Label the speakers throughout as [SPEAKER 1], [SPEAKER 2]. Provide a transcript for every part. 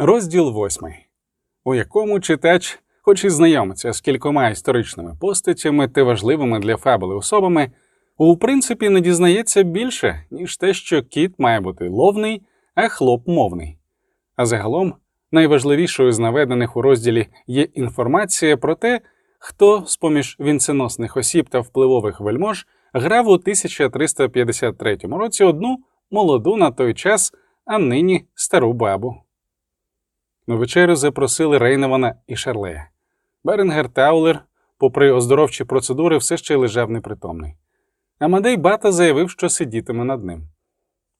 [SPEAKER 1] Розділ восьмий, у якому читач, хоч і знайомиться з кількома історичними постатями та важливими для фабули особами, у принципі не дізнається більше, ніж те, що кіт має бути ловний, а хлоп мовний. А загалом найважливішою з наведених у розділі є інформація про те, хто з поміж вінценосних осіб та впливових вельмож грав у 1353 році одну молоду на той час, а нині стару бабу. На вечерю запросили Рейневана і Шарлея. Беренгер Таулер, попри оздоровчі процедури, все ще лежав непритомний. Амадей Бата заявив, що сидітиме над ним.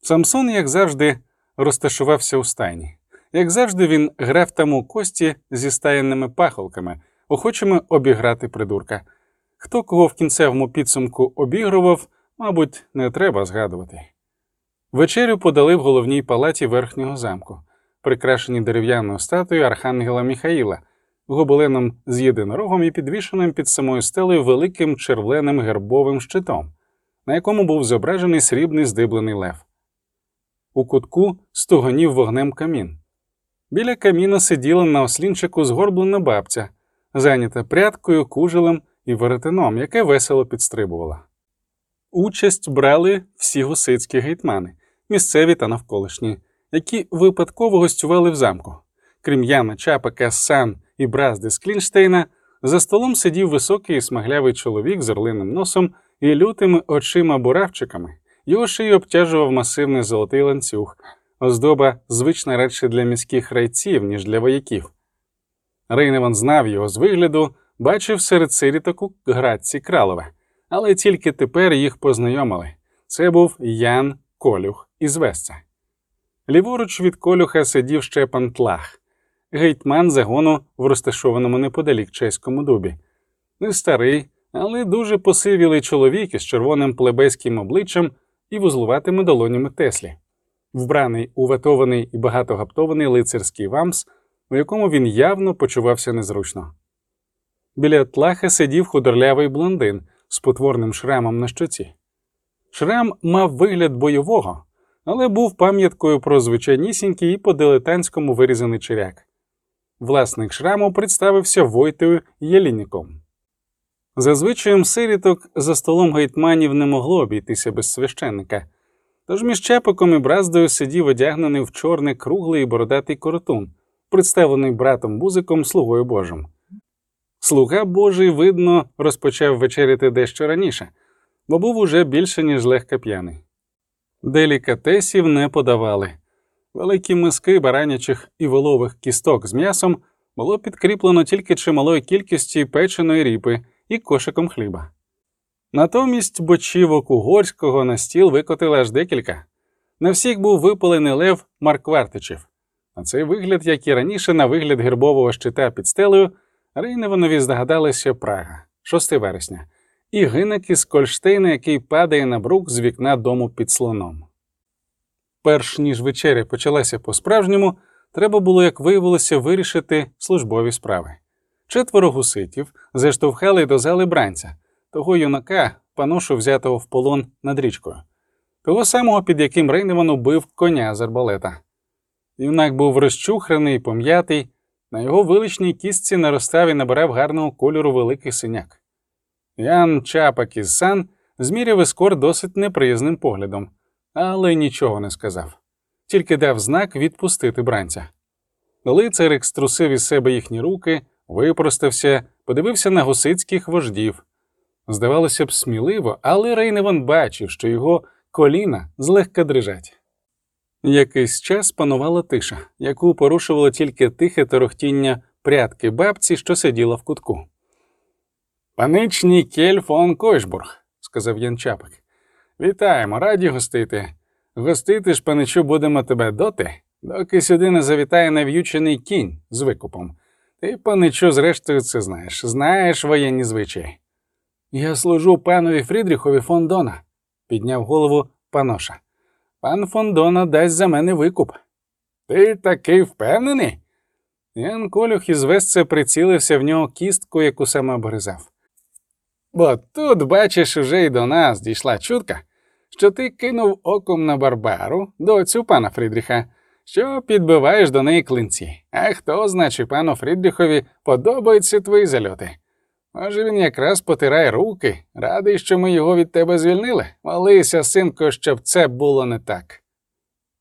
[SPEAKER 1] Самсон, як завжди, розташувався у стайні. Як завжди, він грав там у кості зі стаєнними пахолками, охочими обіграти придурка. Хто кого в кінцевому підсумку обігрував, мабуть, не треба згадувати. Вечерю подали в головній палаті верхнього замку, прикрашені дерев'яною статуєю Архангела Міхаїла, гобеленом з єдинорогом і підвішеним під самою стелею великим червленим гербовим щитом, на якому був зображений срібний здиблений лев. У кутку стуганів вогнем камін. Біля каміна сиділа на ослінчику згорблена бабця, зайнята прядкою, кужелем і веретеном, яке весело підстрибувала. Участь брали всі гусицькі гетьмани, місцеві та навколишні, які випадково гостювали в замку. Крім Яна Чапака, Сан і Бразди з Клінштейна, за столом сидів високий смаглявий чоловік з орлиним носом і лютими очима буравчиками. Його шию обтяжував масивний золотий ланцюг, оздоба звична радше для міських райців, ніж для вояків. Рейневан знав його з вигляду, бачив серед сиріток у Градці Кралове, але тільки тепер їх познайомили. Це був Ян Колюх із Весця. Ліворуч від колюха сидів Щепан Тлах, гейтман загону в розташованому неподалік чеському дубі. Не старий, але дуже посивілий чоловік із червоним плебейським обличчям і вузлуватими долонями Теслі, вбраний уватований і багатогаптований лицарський вамс, у якому він явно почувався незручно. Біля тлаха сидів худорлявий блондин з потворним шрамом на щоці. Шрам мав вигляд бойового, але був пам'яткою про звичайнісінький і по дилетантському вирізаний черяк. Власник шраму представився Войтою Єлініком. Зазвичаєм сиріток за столом гайтманів не могло обійтися без священника, тож між чепиком і браздою сидів одягнений в чорний круглий бородатий коротун, представлений братом Бузиком слугою Божим. Слуга Божий, видно, розпочав вечеряти дещо раніше, бо був уже більше, ніж легко п'яний. Делікатесів не подавали. Великі миски баранячих і волових кісток з м'ясом було підкріплено тільки чималою кількістю печеної ріпи і кошиком хліба. Натомість бочівок угорського на стіл викотили аж декілька. На всіх був випалений лев Марквартичів. На цей вигляд, як і раніше, на вигляд гербового щита під стелею, Рейневанові здогадалися Прага, 6 вересня, і гинок із Кольштейна, який падає на брук з вікна дому під слоном. Перш ніж вечеря почалася по-справжньому, треба було, як виявилося, вирішити службові справи. Четверо гуситів заштовхали до зали бранця, того юнака, паношу взятого в полон над річкою, того самого, під яким Рейневан убив коня з арбалета. Юнак був розчухрений пом'ятий, на його величній кістці наростав і набирав гарного кольору великий синяк. Ян Чапак із Сан зміряв ескор досить неприязним поглядом, але нічого не сказав, тільки дав знак відпустити бранця. Лицарик струсив із себе їхні руки, випростався, подивився на гусицьких вождів. Здавалося б, сміливо, але Рейневан бачив, що його коліна злегка дрижать. Якийсь час панувала тиша, яку порушувало тільки тихе торохтіння прядки бабці, що сиділа в кутку. Паничній Кель фон Койшбург, сказав Ян Чапик. Вітаємо, раді гостити. Гостити ж, паничу, будемо тебе доти, доки сюди не завітає нав'ючений кінь з викупом. Ти, паничу, зрештою, це знаєш, знаєш воєнні звичаї. Я служу панові Фрідріхові фон Дона, підняв голову паноша. Пан Фондона дасть за мене викуп. Ти такий впевнений? Ян Колюх із Весце прицілився в нього кістку, яку саме обгризав. Бо тут, бачиш, уже й до нас дійшла чутка, що ти кинув оком на Барбару, доцю пана Фрідріха, що підбиваєш до неї клинці. А хто, значить, пану Фрідріхові подобаються твої зальоти? Може, він якраз потирає руки, радий, що ми його від тебе звільнили. Молися, синко, щоб це було не так.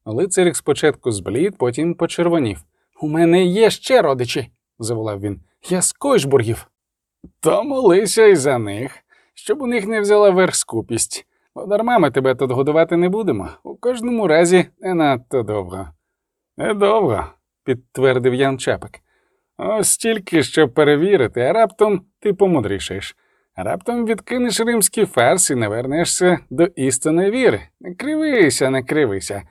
[SPEAKER 1] Лицарик спочатку зблід, потім почервонів. У мене є ще родичі, заволав він. Я з Койшбургів. То молися й за них, щоб у них не взяла верх скупість. Бо дарма ми тебе тут годувати не будемо. У кожному разі не надто довго. Недовго, підтвердив Ян Чапик. Ось тільки щоб перевірити, а раптом ти помудрішаєш. Раптом відкинеш римський фарс і не вернешся до істинної віри. Не кривися, не кривися.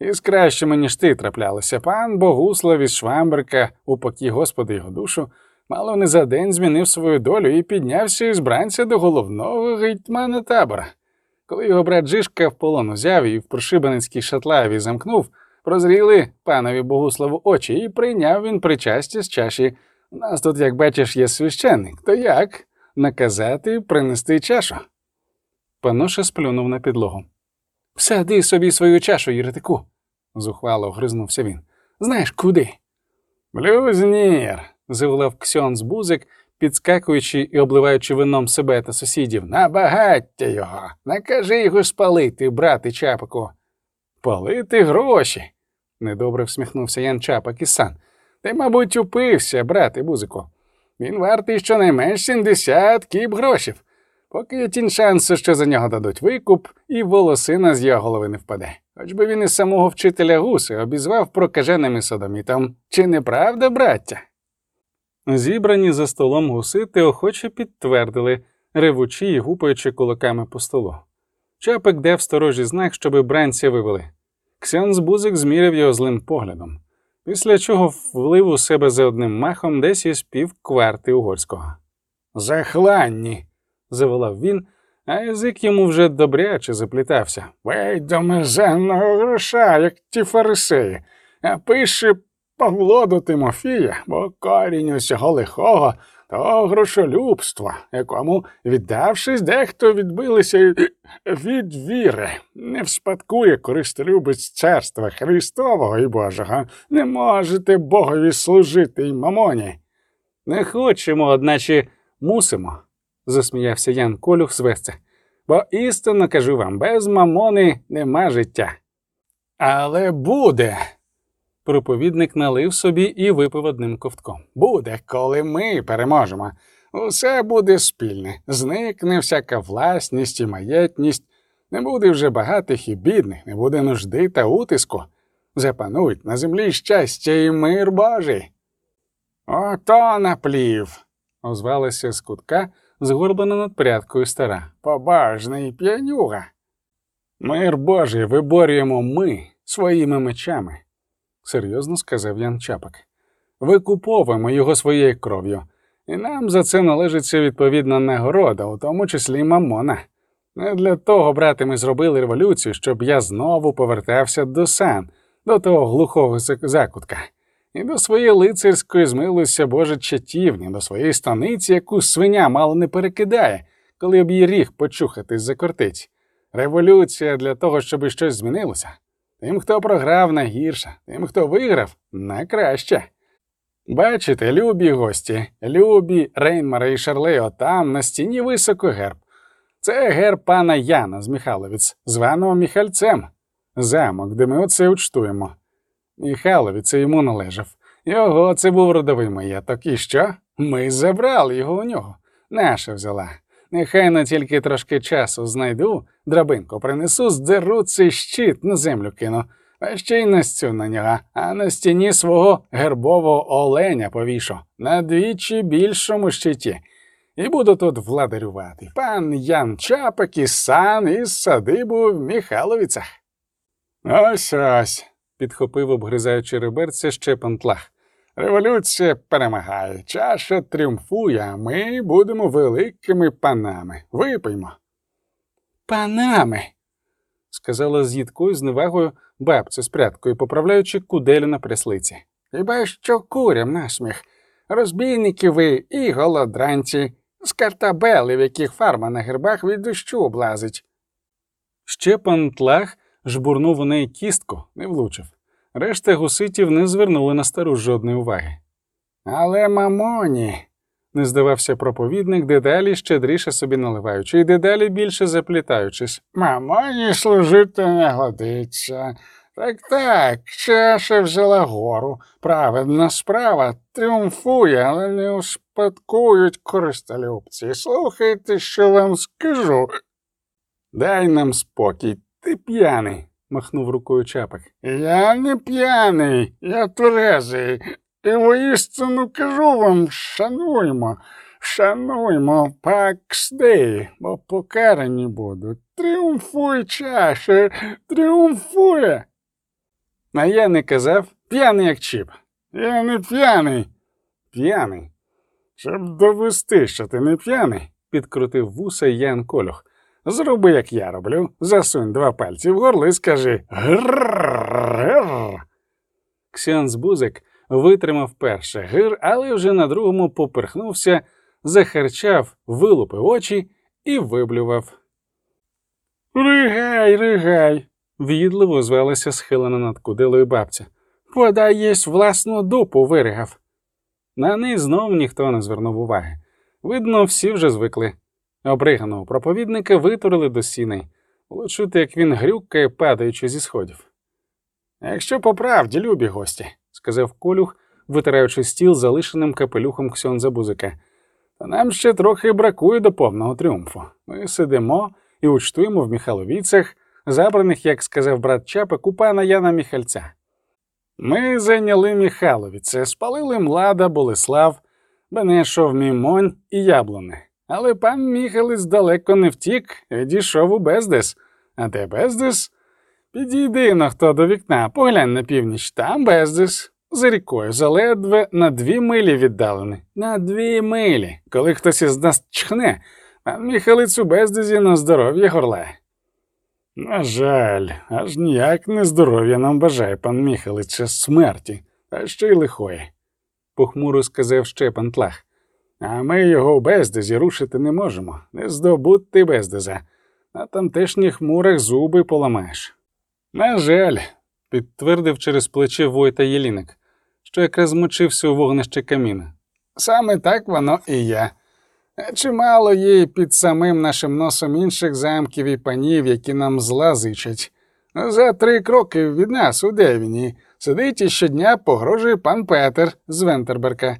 [SPEAKER 1] І з кращими, ніж ти траплялося, пан Богуслав із Швамберка, упокій Господи його душу, мало не за день змінив свою долю і піднявся із бранця до головного гетьмана табора. Коли його брат Жишка в полон узяв і в прошибаницькій шатлаві замкнув, прозріли панові Богуславу очі, і прийняв він причастя з чаші. У нас тут, як бачиш, є священник, то як? Наказати принести чашу. Паноша сплюнув на підлогу. Всади собі свою чашу, Єретику, зухвало гризнувся він. Знаєш куди? Блюзнір, заволав Ксьон Бузик, підскакуючи і обливаючи вином себе та сусідів. На багаття його. Накажи його спалити, брати чапику. Палити гроші. недобре всміхнувся Ян Чапак і сан. Ти, мабуть, упився, брате Бузику. Він вартий щонайменш 70 кіп грошів, поки тінь шансу, що за нього дадуть викуп, і волосина з його голови не впаде. Хоч би він із самого вчителя гуси обізвав прокаженими содомітом. Чи не правда, браття? Зібрані за столом гусити охоче підтвердили, ревучи й гупаючи кулаками по столу. Чапик дав сторожі знак, щоби бранця вивели. Ксян Бузик зміряв його злим поглядом, після чого влив у себе за одним махом десь із пів кварти угорського. Захланні, заволав він, а язик йому вже добряче заплітався. Вей до мезенного гроша, як ті фарисеї, а пише Павло до Тимофія, бо корінь усього лихого то грошолюбство, якому, віддавшись, дехто відбилися від віри, не вспадкує користолюбець царства Христового і Божого, не можете Богові служити й мамоні. Не хочемо, одначе мусимо, засміявся Ян Колюх з. Бо істинно кажу вам, без мамони нема життя. Але буде. Проповідник налив собі і випив одним ковтком. Буде, коли ми переможемо. Усе буде спільне, зникне всяка власність і маєтність, не буде вже багатих і бідних, не буде нужди та утиску. Запанують на землі щастя і мир Божий. Ото наплів, озвалася з кутка, згорблена над прядкою стара. Побажний п'янюга. Мир Божий виборюємо ми своїми мечами серйозно сказав Ян Чапак. Викуповуємо його своєю кров'ю, і нам за це належиться відповідна нагорода, у тому числі мамона. Не для того, брате, ми зробили революцію, щоб я знову повертався до сан, до того глухого закутка, і до своєї лицарської змилуйся Боже чатівні, до своєї станиці, яку свиня мало не перекидає, коли б її ріг почухатись за кортиць. Революція для того, щоб щось змінилося. Тим, хто програв найгірше, тим, хто виграв, найкраще. Бачите, любі гості, любі Рейнмара і Шарлео, там на стіні високо герб. Це герб пана Яна з Михайловіць, званого Міхальцем, замок, де ми оце учтуємо. Михайловіць йому належав. Його це був родовий маєток. І що? Ми забрали його у нього. Наша взяла. Нехай на тільки трошки часу знайду, драбинку принесу, здеру цей щит на землю кину, а ще й настю на нього, а на стіні свого гербового оленя повішу на двічі більшому щиті. І буду тут владарювати. Пан Ян Чапик і сан із садибу в Міхаловіцях. Ось ось, підхопив, обгризаючи реберця ще пантлах. Революція перемагає, чаша тріумфує, а ми будемо великими панами. Випиймо. Панами, сказала з їдкою з невагою бабця з прядкою, поправляючи куделю на пряслиці. Хіба що курям насміх. Розбійники ви і голодранці, з картабели, в яких фарма на гербах від дощу облазить. Ще пан тлах жбурнув у неї кістку, не влучив. Решта гуситів не звернули на стару жодної уваги. Але мамоні, не здавався проповідник, дедалі щедріше собі наливаючи, і дедалі більше заплітаючись.
[SPEAKER 2] Мамоні служити не годиться. Так так, чаша взяла гору. Праведна справа тріумфує, але не успадкують користолюбці. Слухайте, що вам скажу.
[SPEAKER 1] Дай нам спокій, ти п'яний, махнув рукою чапик.
[SPEAKER 2] Я не п'яний, я тверезий. І воістину кажу вам, шануймо, шануймо пакс Дей, бо покарані будуть. Тріумфуй, чаша, тріумфує.
[SPEAKER 1] А я не казав, п'яний як чіп.
[SPEAKER 2] Я не п'яний.
[SPEAKER 1] П'яний.
[SPEAKER 2] Щоб довести, що ти не п'яний,
[SPEAKER 1] підкрутив вуса Ян Колюх.
[SPEAKER 2] Зроби, як я роблю, засунь два пальці в горло і скажи гррррррр.
[SPEAKER 1] Ксіонс Бузик витримав перше гир, але вже на другому поперхнувся, захарчав, вилупив очі і виблював.
[SPEAKER 2] Ригай, ригай,
[SPEAKER 1] в'їдливо звелася схилена над кудилою бабця.
[SPEAKER 2] Подай єсть власну дупу виригав.
[SPEAKER 1] На неї знов ніхто не звернув уваги. Видно, всі вже звикли. Обриганого проповідника витурили до сіней. Було чути, як він грюкає, падаючи зі сходів.
[SPEAKER 2] Якщо по правді, любі гості,
[SPEAKER 1] сказав колюх, витираючи стіл залишеним капелюхом Ксьонза Бузика,
[SPEAKER 2] то нам ще трохи бракує до повного тріумфу. Ми сидимо і учтуємо в Міхаловіцях, забраних, як сказав брат Чапик, у пана Яна Міхальця. Ми зайняли Міхаловіце, спалили Млада, Болеслав, Бенешов, Мімонь і Яблоне. Але пан Міхалець далеко не втік, дійшов у Бездес. А де Бездес? Підійди на хто до вікна, поглянь на північ, там Бездес. За рікою заледве на дві милі віддалений. На дві милі. Коли хтось із нас чхне, пан Міхалець у Бездезі на здоров'я горлає. На жаль, аж ніяк не здоров'я нам бажає пан Міхалич смерті, а ще й лихої, похмуро сказав Щепан Тлах. А ми його в бездезі рушити не можемо, не здобути бездеза. На тамтешніх мурах зуби поламаєш. На жаль,
[SPEAKER 1] підтвердив через плече Войта Єліник, що якраз змочився у вогнище каміна.
[SPEAKER 2] Саме так воно і є. Чимало є під самим нашим носом інших замків і панів, які нам зла зичать. За три кроки від нас у Девіні сидить і щодня погрожує пан Петер з Вентерберка.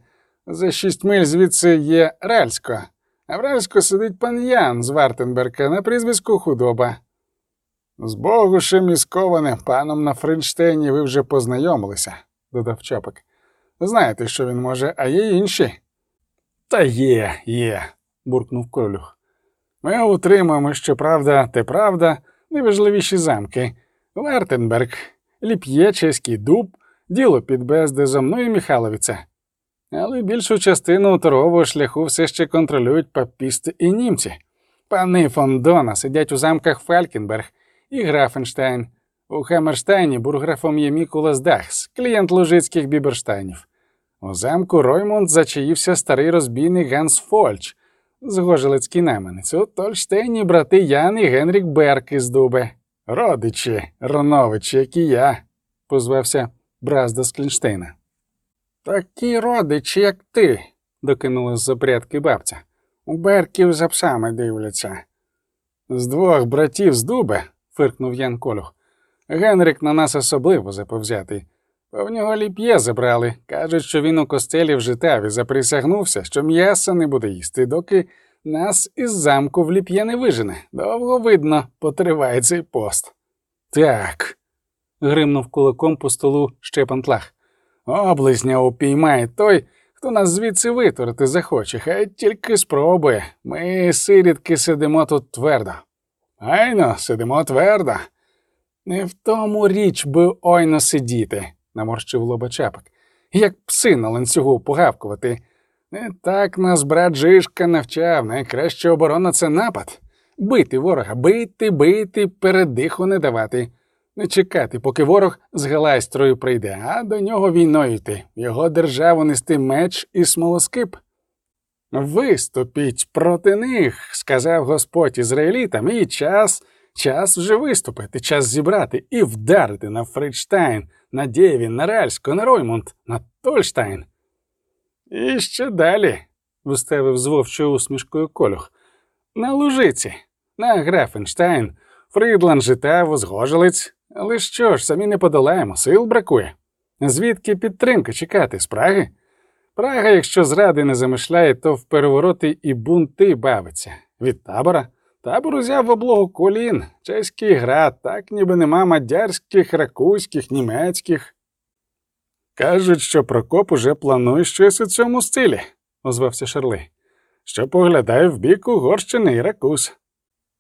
[SPEAKER 2] За шість миль звідси є Ральсько, а в Ральську сидить пан Ян з Вартенберка на прізвиську худоба. З Богушем і сковане паном на Фринштейні ви вже познайомилися, додав Чапик. Знаєте, що він може, а є інші. Та є, є, буркнув Колюх. Ми утримуємо, що правда, те правда, найважливіші замки Вертенберг, Ліп'є, Чеський дуб, діло під Бездезом, ну і Міхаловіце. Але більшу частину торгового шляху все ще контролюють папісти і німці. Пани фон Дона сидять у замках Фалькенберг і Графенштайн. У Хаммерштайні бурграфом є Мікулас Дахс, клієнт лужицьких біберштайнів. У замку Роймунд зачаївся старий розбійник Ганс Фольч, згожелецький наменець. У Тольштейні брати Ян і Генрік Берк із Дубе. Родичі, Роновичі, як і я, позвався Бразда з Клінштейна. Такі родичі, як ти, докинула з запрядки бабця. У Берків за псами дивляться. З двох братів з Дубе, фиркнув Ян Колюх. Генрік на нас особливо заповзятий. Бо в нього ліп'є забрали. Кажуть, що він у костелі в житаві заприсягнувся, що м'яса не буде їсти, доки нас із замку в ліп'є не вижене. Довго видно, потриває цей пост. Так. гримнув кулаком по столу Щепан Тлах. Облизня упіймає той, хто нас звідси витворити захоче, хай тільки спробує. Ми, сирідки, сидимо тут твердо. Айно, сидимо твердо. Не в тому річ би ойно сидіти наморщив лоба чапик. Як пси на ланцюгу погавкувати. Не так нас брат Жишка навчав, найкраща оборона це напад. Бити ворога, бити, бити, передиху не давати. Не чекати, поки ворог з Галайстрою прийде, а до нього війною йти, його державу нести меч і смолоскип. Виступіть проти них, сказав Господь ізраїлітам, і час, Час вже виступити, час зібрати і вдарити на Фридштайн, на Дєвін, на Ральську, на Роймунд, на Тольштайн. І ще далі, виставив з вовчою усмішкою колюх, на Лужиці, на Грефенштайн, Фрідланд, Житаво, Згожелець. Але що ж, самі не подолаємо, сил бракує. Звідки підтримки чекати з Праги? Прага, якщо зради не замишляє, то в перевороти і бунти бавиться. Від табора. Табор узяв в облогу колін, чеський град, так ніби нема мадярських, ракуських, німецьких. Кажуть, що Прокоп уже планує щось у цьому стилі, озвався Шарли, що поглядає в бік Угорщини і Ракус.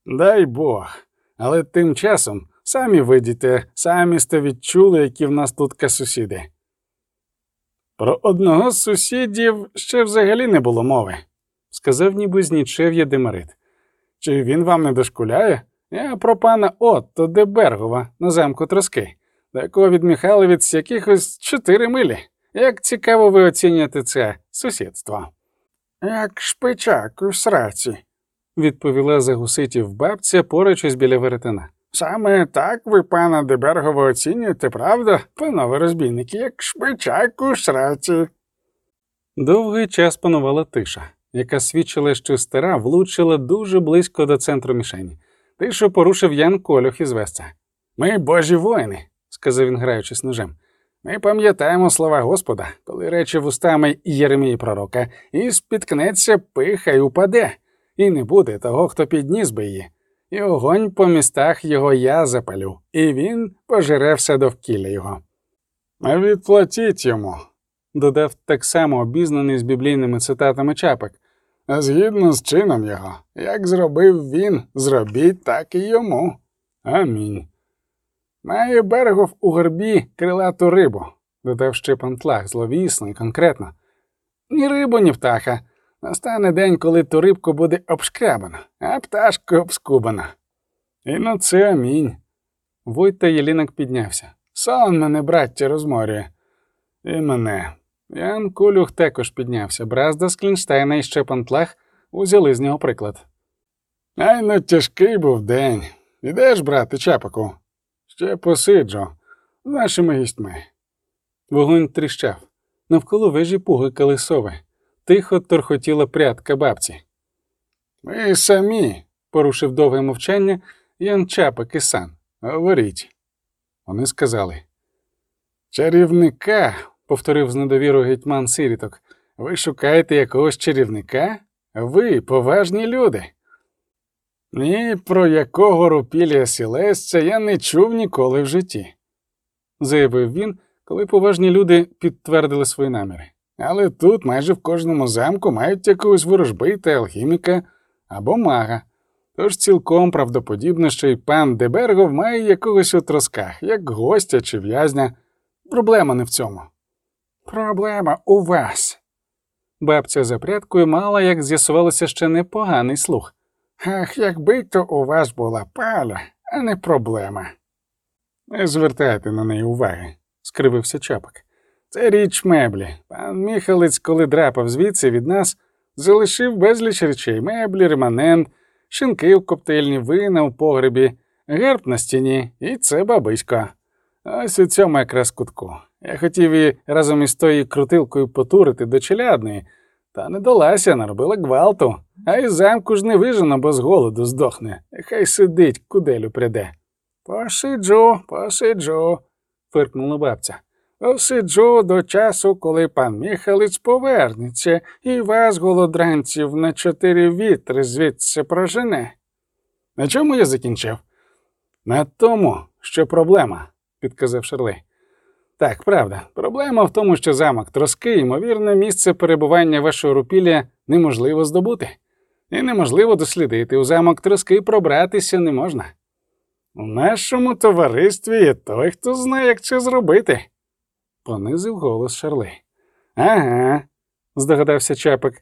[SPEAKER 2] Дай Бог. Але тим часом самі видіте, самі сте відчули, які в нас тут сусіди. Про одного з сусідів ще взагалі не було мови, сказав ніби знічев'я Демарит. Чи він вам не дошкуляє? Я про пана Отто де Бергова на замку Троски, до якого від Михайловець якихось чотири милі. Як цікаво ви оцінюєте це сусідство? Як шпичак у сраці, відповіла за гуситів бабця, порачись біля веретена. Саме так ви, пана Дебергова, оцінюєте, правда, панове розбійники, як шпичак у сраці.
[SPEAKER 1] Довгий час панувала тиша, яка свідчила, що стара влучила дуже близько до центру мішені. Тишу порушив Ян Колюх із Весця.
[SPEAKER 2] Ми божі воїни, сказав він, граючись ножем. Ми пам'ятаємо слова Господа, коли рече вустами Єремії пророка, і спіткнеться пиха й упаде, і не буде того, хто підніс би її. І огонь по містах його я запалю, і він пожере все довкілля його. А відплатіть йому,
[SPEAKER 1] Додав так само обізнаний з біблійними цитатами чапик.
[SPEAKER 2] згідно з чином його, як зробив він, зробіть так і йому.
[SPEAKER 1] Амінь.
[SPEAKER 2] Має берегов у горбі крилату рибу.
[SPEAKER 1] Додав ще пантлах, зловісно і конкретно.
[SPEAKER 2] Ні рибу, ні птаха. Настане день, коли ту рибку буде обшкрябана, а пташку обскубана. І на це амінь.
[SPEAKER 1] Войта Єлінок піднявся.
[SPEAKER 2] Сон мене, браття, розморює.
[SPEAKER 1] І мене. Ян Колюх також піднявся. Бразда з Клінштейна і ще пантлах узяли з нього приклад.
[SPEAKER 2] Ай ну тяжкий був день. Ідеш, брате, чапаку? Ще посиджу з нашими гістьми.
[SPEAKER 1] Вогонь тріщав. Навколо вежі пугикали сови. Тихо торхотіла прядка бабці.
[SPEAKER 2] Ми самі,
[SPEAKER 1] Порушив довге мовчання Ян Чапик і сан.
[SPEAKER 2] говоріть.
[SPEAKER 1] Вони сказали.
[SPEAKER 2] Чарівника,
[SPEAKER 1] Повторив з недовірою гетьман сиріток.
[SPEAKER 2] ви шукаєте якогось чарівника? Ви поважні люди. Ні, про якого рупілія сілесця я не чув ніколи в житті.
[SPEAKER 1] заявив він, коли поважні люди підтвердили свої наміри.
[SPEAKER 2] Але тут майже в кожному замку мають якогось ворожбита, алхіміка або мага. Тож цілком правдоподібно, що й пан Дебергов має якогось у тросках, як гостя чи в'язня. Проблема не в цьому. Проблема у вас.
[SPEAKER 1] Бабця за прядкою мала, як з'ясувалося, ще непоганий слух.
[SPEAKER 2] Ах, якби то у вас була паля, а не проблема. Не звертайте на неї уваги, скривився чапик. Це річ меблі. Пан Міхалець, коли драпав звідси від нас, залишив безліч речей меблі, реманент, шинки в коптильні, вина в погребі, герб на стіні, і це бабисько. Ось у цьому якраз кутку. Я хотів її разом із тою крутилкою потурити до челядної, та не долася, наробила гвалту, а із замку ж не вижено, бо з голоду здохне. Хай сидить, куделю пряде. Посиджу, посиджу, фиркнула бабця. Посиджу до часу, коли пан Міхалець повернеться і вас, голодранців, на чотири вітри звідси прожене. На чому я закінчив? На тому, що проблема, підказав Шерли. Так, правда, проблема в тому, що замок троски, ймовірне, місце перебування вашого рупілля неможливо здобути, і неможливо дослідити. У замок троски пробратися не можна. У нашому товаристві є той, хто знає, як це зробити, понизив голос Шарли. Ага, здогадався Чапик.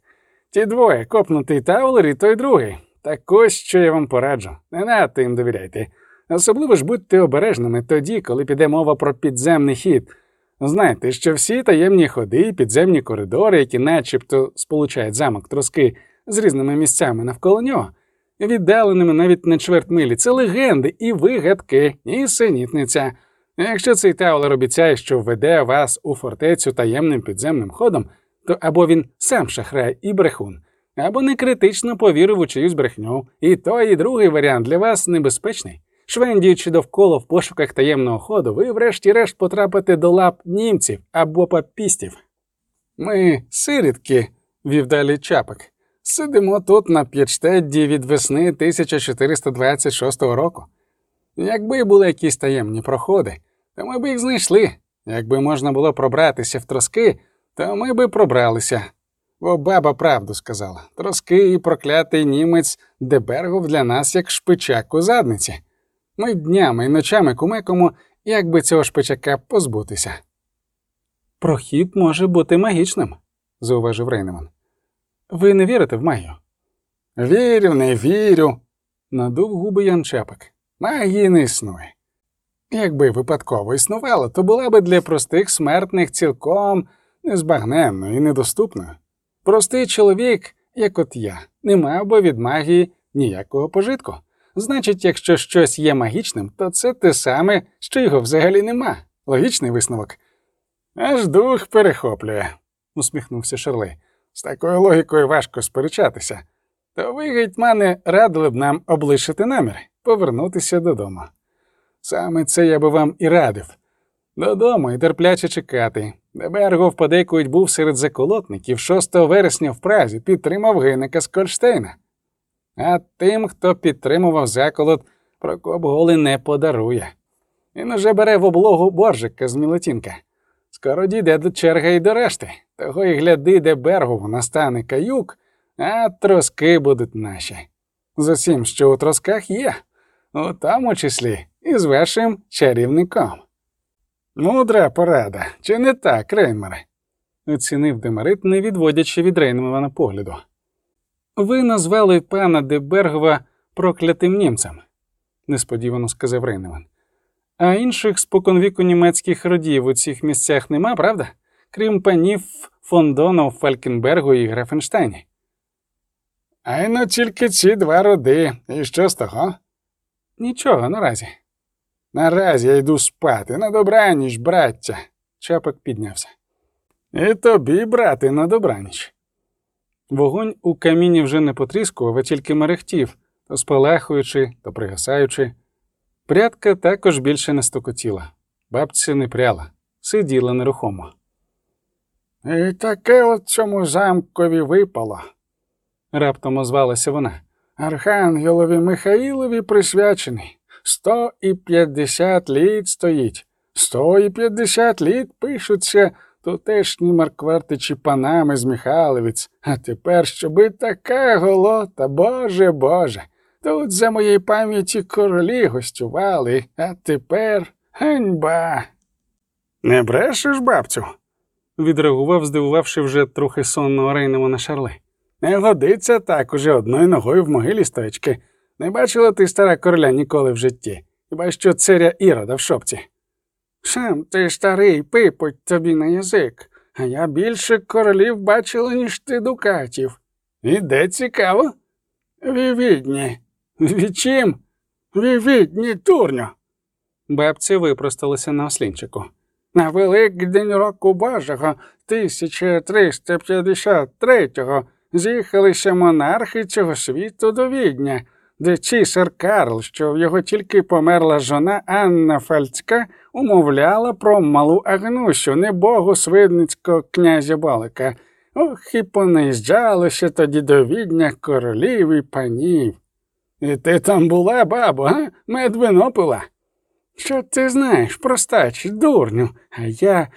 [SPEAKER 2] Ті двоє, копнутий Таулер і той другий. Так ось що я вам пораджу. Не надто їм довіряйте. Особливо ж будьте обережними тоді, коли піде мова про підземний хід. Знаєте, що всі таємні ходи і підземні коридори, які начебто сполучають замок троски з різними місцями навколо нього, віддаленими навіть на чверть милі. Це легенди і вигадки, і синітниця. Якщо цей Таулер обіцяє, що введе вас у фортецю таємним підземним ходом, то або він сам шахрай і брехун, або не критично повірив у чиюсь брехню, і той, і другий варіант для вас небезпечний. Швендіючи довкола в пошуках таємного ходу, ви врешті-решт потрапите до лап німців або папістів. Ми сирідки, вів далі чапик. Сидимо тут на п'ячтедді від весни 1426 року. Якби були якісь таємні проходи, то ми б їх знайшли. Якби можна було пробратися в троски, то ми би пробралися. Бо баба правду сказала. Троски і проклятий німець Дебергов для нас як шпичак у задниці. Ми днями і ночами кумекому, як би цього шпичака позбутися. Прохід може бути магічним, зауважив Рейнеман. Ви не вірите в магію? Вірю, не вірю, надув губи Ян Чапик. Магії не існує. Якби випадково існувала, то була би для простих смертних цілком незбагненною і недоступною. Простий чоловік, як от я, не мав би від магії ніякого пожитку. Значить, якщо щось є магічним, то це те саме, що його взагалі нема. Логічний висновок. Аж дух перехоплює, усміхнувся Шерли. З такою логікою важко сперечатися. То ви, гетьмане, радили б нам облишити намір, повернутися додому. Саме це я би вам і радив. Додому і терпляче чекати. Дебергов подейкують був серед заколотників 6 вересня в Празі, підтримав гиника з Кольштейна. А тим, хто підтримував заколот, Прокоп голи не подарує. Він уже бере в облогу боржика з Мілотінка. Скоро дійде до черги і до решти. Того й гляди, де Бергов настане каюк, а троски будуть наші. З усім, що у тросках є, у тому числі і з вашим чарівником. Мудра порада, чи не так, Рейнмере? оцінив Демарит, не відводячи від Рейнмана погляду. Ви назвали пана Дебергова проклятим німцем, несподівано сказав Рейнеман. А інших споконвіку німецьких родів у цих місцях нема, правда? Крім панів Фондона, Фалькенбергу і Графенштейні. А й ну тільки ці два роди. І що з того? Нічого наразі. Наразі я йду спати. На добраніч, браття. Чапик піднявся. І тобі, брате, на добраніч. Вогонь у каміні вже не потріскував, а тільки мерехтів, то спалахуючи, то пригасаючи. Прядка також більше не стокотіла. Бабця не пряла, сиділа нерухомо. І таке от цьому замкові випало, раптом озвалася вона. Архангелові Михаїлові присвячений. Сто і п'ятдесят літ стоїть. Сто і п'ятдесят літ пишуться тутешні марквартичі панами з Михайловиць. А тепер, щоби така голота, Боже Боже. Тут за моєї пам'яті королі гостювали, а тепер ганьба. Не брешеш, бабцю? відреагував, здивувавши вже трохи сонного Рейнема на шарли. Не годиться так уже одною ногою в могилі стоячки. Не бачила ти стара короля ніколи в житті, хіба що царя Ірода в шопці. Сам ти старий пипуть тобі на язик, а я більше королів бачила, ніж ти дукатів. І де цікаво? Вівідні. Від чим? Вівідні, турню. Бабця випросталася на ослінчику. На Великдень року Божого 1353-го з'їхалися монархи цього світу до Відня, де цісар Карл, що в його тільки померла жона Анна Фальцька, умовляла про малу Агнусю, небогу свидницького князя Балика. Ох, і понаїжджалося тоді до відня королів і панів. І ти там була, бабо, а? Мед вино пила? Що ти знаєш, простач, дурню, а я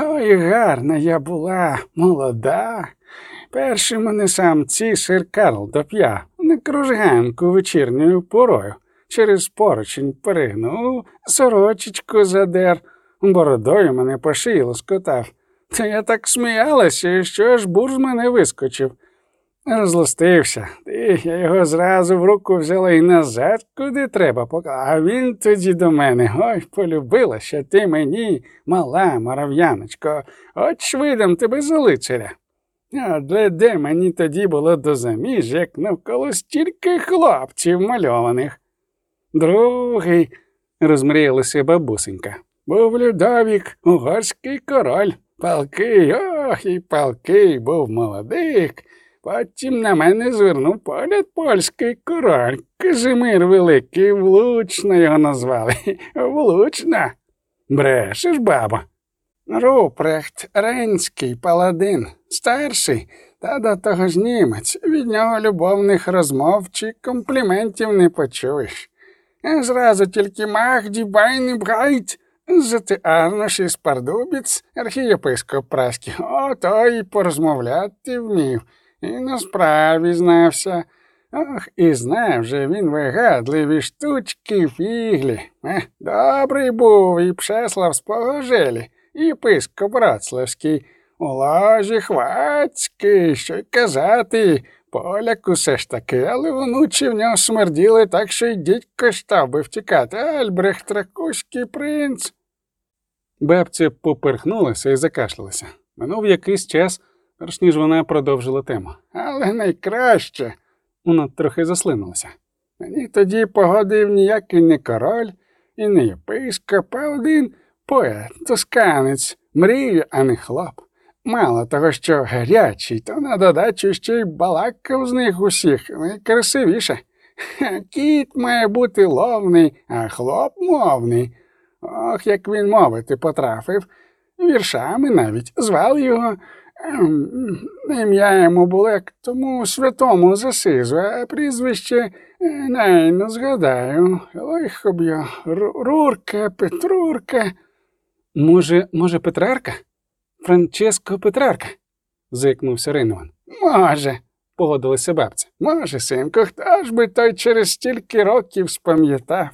[SPEAKER 2] ой, гарна я була, молода. Перший мене сам цісар Карл доп'яв на кружганку вечірньою порою. Через поручень перегнув, сорочечку задер, бородою мене по шиї лоскотав. Та я так сміялася, що аж бур з мене вискочив. Розлостився, ти я його зразу в руку взяла і назад, куди треба поклала. А він тоді до мене ой, полюбила, що ти мені, мала морав'яночко, от швидом тебе за лицаря. А де мені тоді було до заміж, як навколо стільки хлопців мальованих. Другий, розмріялася бабусенька, був Людовік, угорський король. Палкий, ох, і палкий був молодик. Потім на мене звернув погляд польський король. Казимир Великий, влучно його назвали. Влучно. Брешеш, баба. Рупрехт, Ренський, паладин, старший, та до того ж німець. Від нього любовних розмов чи компліментів не почуєш. Зразу тільки махди байни Брайт, зати Арнош із Пардубіц, архієпископ праський, ото і порозмовляти вмів, і на справі знався. Ох, і знав же він вигадливі штучки фіглі. Е, добрий був і Пшеслав з Погожелі, єпископ Рацлавський, у ложі хвацький, що й казати, поляк усе ж таки, але вонучі в нього смерділи так, що й дідько став би втікати. Альбрехт Ракуський принц.
[SPEAKER 1] Бабця поперхнулася і закашлялася. Минув якийсь час, перш ніж вона продовжила тему.
[SPEAKER 2] Але найкраще.
[SPEAKER 1] Вона трохи заслинулася.
[SPEAKER 2] Мені тоді погодив ніякий не король і не єпископ, а один поет, тосканець, мріє, а не хлоп. Мало того, що гарячий, то на додачу ще й балакав з них усіх найкрасивіше. Кіт має бути ловний, а хлоп мовний. Ох, як він мовити потрафив. Віршами навіть звали його. ем, Ім'я йому було як тому святому засизу, а прізвище е, не, згадаю. Лихо б я. Рурка, Петрурка.
[SPEAKER 1] Може, може, Петрарка? Франческо Петрарка? зикнувся Рейнван.
[SPEAKER 2] Може,
[SPEAKER 1] Погодилася бабця.
[SPEAKER 2] може, синку, хто ж би той через стільки років спам'ятав.